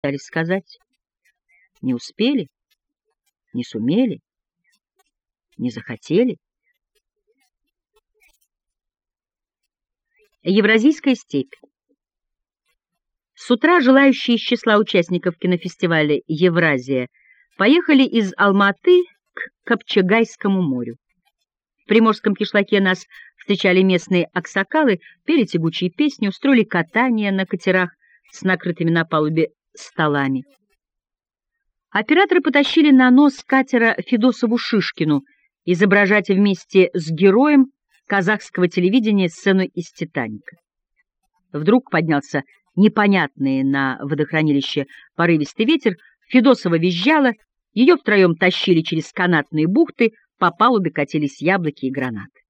пытались сказать. Не успели, не сумели, не захотели. Евразийская степь. С утра желающие из числа участников кинофестиваля «Евразия» поехали из Алматы к Копчегайскому морю. В Приморском кишлаке нас встречали местные аксакалы, пели тягучие песни, устроили катание на катерах с накрытыми на палубе столами. Операторы потащили на нос катера Федосову Шишкину изображать вместе с героем казахского телевидения сцену из «Титаника». Вдруг поднялся непонятный на водохранилище порывистый ветер, Федосова визжала, ее втроем тащили через канатные бухты, по палубе катились яблоки и гранаты.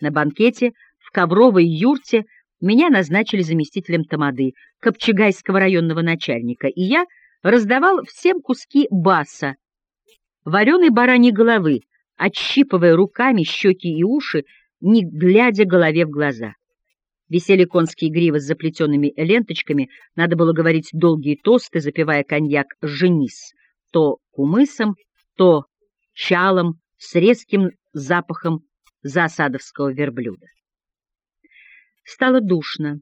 На банкете в ковровой юрте меня назначили заместителем тамады, Копчегайского районного начальника, и я раздавал всем куски баса, вареной бараньей головы, отщипывая руками щеки и уши, не глядя голове в глаза. Висели конские гривы с заплетенными ленточками, надо было говорить долгие тосты, запивая коньяк «женис», то кумысом, то чалом с резким запахом засадовского верблюда. Стало душно.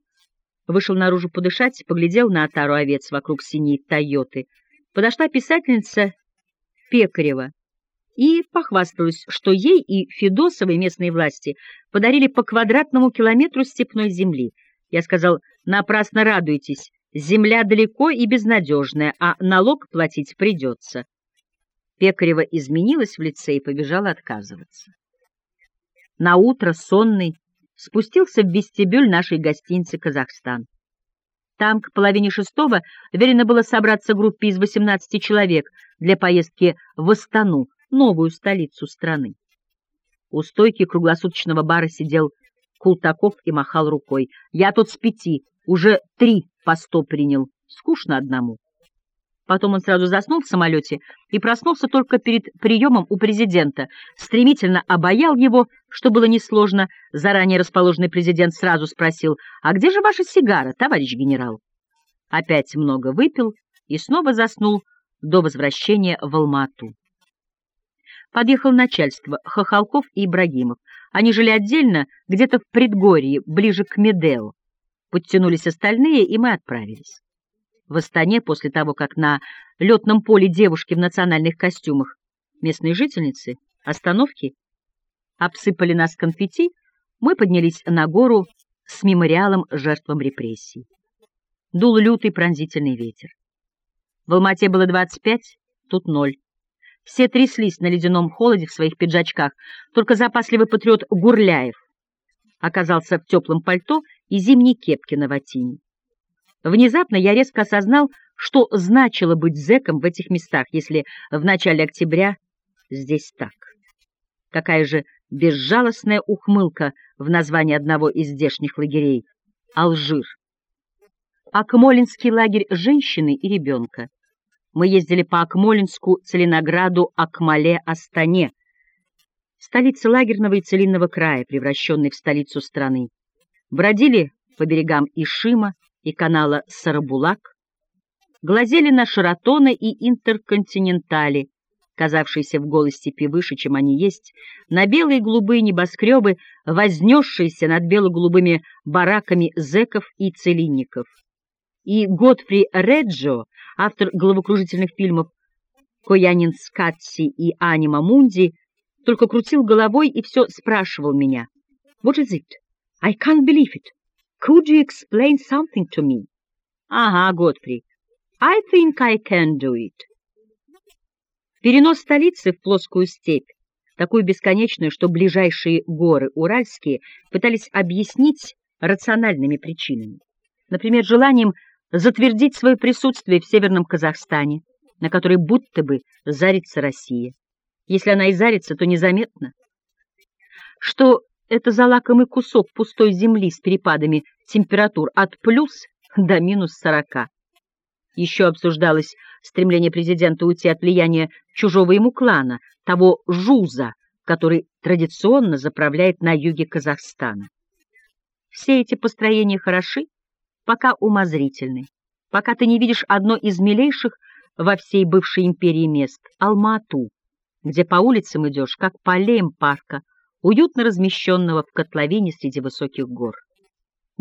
Вышел наружу подышать, поглядел на отару овец вокруг синей «Тойоты». Подошла писательница Пекарева и похвасталась, что ей и Федосовой местные власти подарили по квадратному километру степной земли. Я сказал, напрасно радуйтесь, земля далеко и безнадежная, а налог платить придется. Пекарева изменилась в лице и побежала отказываться. На утро сонный спустился в вестибюль нашей гостиницы «Казахстан». Там к половине шестого велено было собраться группе из 18 человек для поездки в Астану, новую столицу страны. У стойки круглосуточного бара сидел Култаков и махал рукой. «Я тут с пяти, уже три по сто принял. Скучно одному». Потом он сразу заснул в самолете и проснулся только перед приемом у президента. Стремительно обаял его, что было несложно. Заранее расположенный президент сразу спросил, «А где же ваша сигара, товарищ генерал?» Опять много выпил и снова заснул до возвращения в Алмату. Подъехал начальство, Хохолков и Ибрагимов. Они жили отдельно, где-то в предгорье, ближе к Медео. Подтянулись остальные, и мы отправились в Астане после того, как на летном поле девушки в национальных костюмах, местные жительницы, остановки, обсыпали нас конфетти, мы поднялись на гору с мемориалом жертвам репрессий. Дул лютый пронзительный ветер. В Алмате было 25, тут ноль. Все тряслись на ледяном холоде в своих пиджачках, только запасливый патриот Гурляев оказался в теплом пальто и зимней кепке на ватине. Внезапно я резко осознал, что значило быть зэком в этих местах, если в начале октября здесь так. Какая же безжалостная ухмылка в названии одного из здешних лагерей — Алжир. Акмолинский лагерь женщины и ребенка. Мы ездили по Акмолинску, Целинограду, Акмале, Астане, столице лагерного и целинного края, превращенной в столицу страны. Бродили по берегам Ишима, и канала Сарабулак, глазели на Шаратона и Интерконтинентали, казавшиеся в голой степи выше, чем они есть, на белые голубые небоскребы, вознесшиеся над бело-голубыми бараками зеков и целинников. И Годфри Реджо, автор головокружительных фильмов «Коянин Скатси» и «Анима Мунди», только крутил головой и все спрашивал меня. «What is it? I can't believe it. Could you explain something to me? Ага, Годфри. I think I can do it. Перенос столицы в плоскую степь, такую бесконечную, что ближайшие горы уральские пытались объяснить рациональными причинами. Например, желанием затвердить свое присутствие в Северном Казахстане, на который будто бы зарится Россия. Если она и зарится, то незаметно. Что это за лакомый кусок пустой земли с перепадами температур от плюс до минус сорока. Еще обсуждалось стремление президента уйти от влияния чужого ему клана, того Жуза, который традиционно заправляет на юге Казахстана. Все эти построения хороши, пока умозрительны. пока ты не видишь одно из милейших во всей бывшей империи мест — Алма-Ату, где по улицам идешь, как по аллеям парка, уютно размещенного в котловине среди высоких гор.